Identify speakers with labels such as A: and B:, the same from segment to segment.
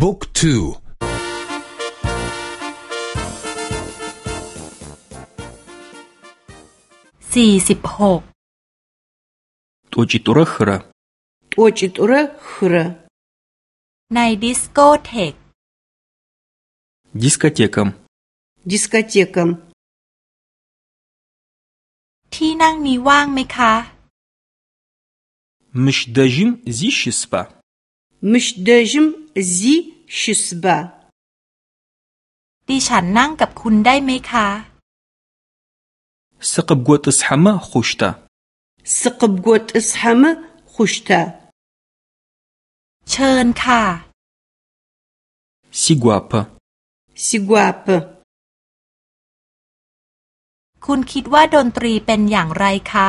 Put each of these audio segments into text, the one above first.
A: book two
B: สี่สิบหก
C: тӀокӀитӀурэ хырэ тӀокӀитӀурэ хырэ
B: ในดิสโกเทก
D: дискотекэм дискотекэм ที่
B: นั่งนี้ว่างไหมคะ
D: มิชเดจิม ซิชิสปา
C: มิชเดจิมซิชิสบา
B: ดิฉันนั่งกับคุณได้ไหมคะ
D: สกบกวตสหมะขุชตา
C: สกบกวตสหมะขุชตา
B: เชิญค่ะ
D: ซิกวาป
C: ซิกวาป
B: คุณคิดว่าดนตรีเป็นอย่างไรคะ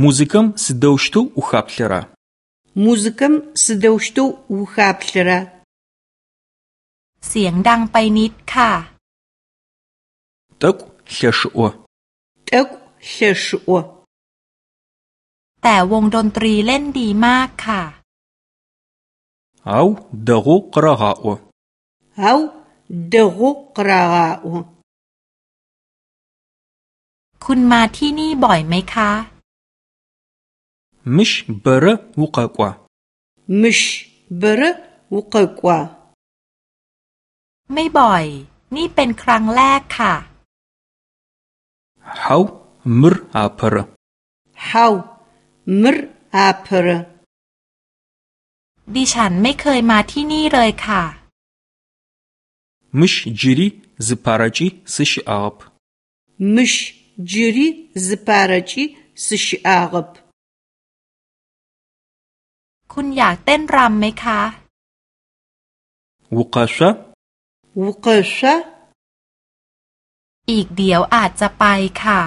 D: มูสิกั มสดาวชตูอุขับเลระ
C: มูสิกัมสดาวชตูอุขับเลระ
B: เสียงดังไปนิดค่ะ
D: ตักเชชอ
C: ตักเชชอ
B: แต่วงดนตรีเล่นดีมากค่ะ
D: เอาดะโกกระหาอ
C: เอาดะโกกระหาอ
B: คุณมาที่นี่บ่อยไหมคะ
D: มิชเบระวุกกว่า
C: มิชเบระวุกกว่า
B: ไม่บ่อย นี่เป็นครั้งแรกค่ะ
D: How mir apere
C: How mir apere
B: ดิฉันไม่เคยมาที่นี่เลยค่ะ
D: Mish jiri ziparachi sish'ab
C: Mish jiri ziparachi sish'ab
B: คุณอยากเต้นรำไหมคะ
D: Wuqasha
C: วุกชะ
B: อีกเดี๋ยวอาจจะไปค่ะ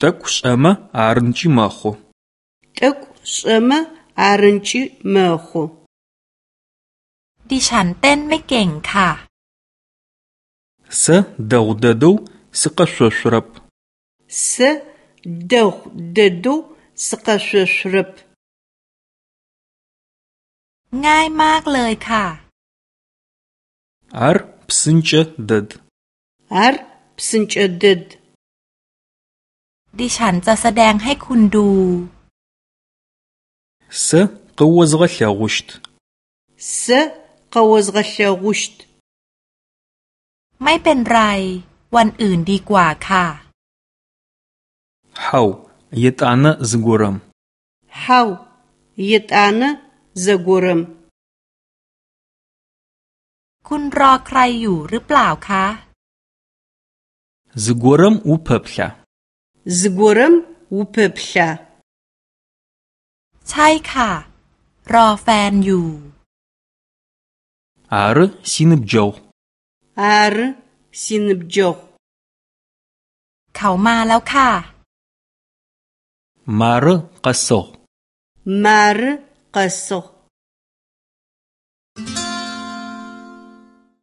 D: ตักสเอมอารันจิมาโค
C: ตักสเอมอารันจิมาโค
B: ดิฉันเต้นไม่เก่งค่ะ
D: เสดาวเดดูสกัชชรับ
C: เสดาวเดดูสกัชชรับ
B: ง่ายมากเลยค่ะ
D: Ар псынкӏэ дэд.
C: Ар псынкӏэ дэд.
B: ดิฉันจะแสดงให้คุณดู
D: Сэ къыозгъэлъэгъущт.
C: Сэ къыозгъэлъэгъущт.
B: ไม่เป็นไร วันอื่นดีกว่าค่ะ
D: Хьау, етӏанэ зыгорэм.
C: Хьау, етӏанэ зэгорэм.
B: คุณรอใครอยู่หรือเปล่าคะ
D: Зыгорэм упэплъа?
C: Зыгорэм упэплъа?
B: ใช่ค่ะ รอแฟนอยู่
D: Ары синыбджэгъу.
C: Ары синыбджэгъу.
B: เขามาแล้วค่ะ
D: Мары къэсыгъ.
C: Мары قصه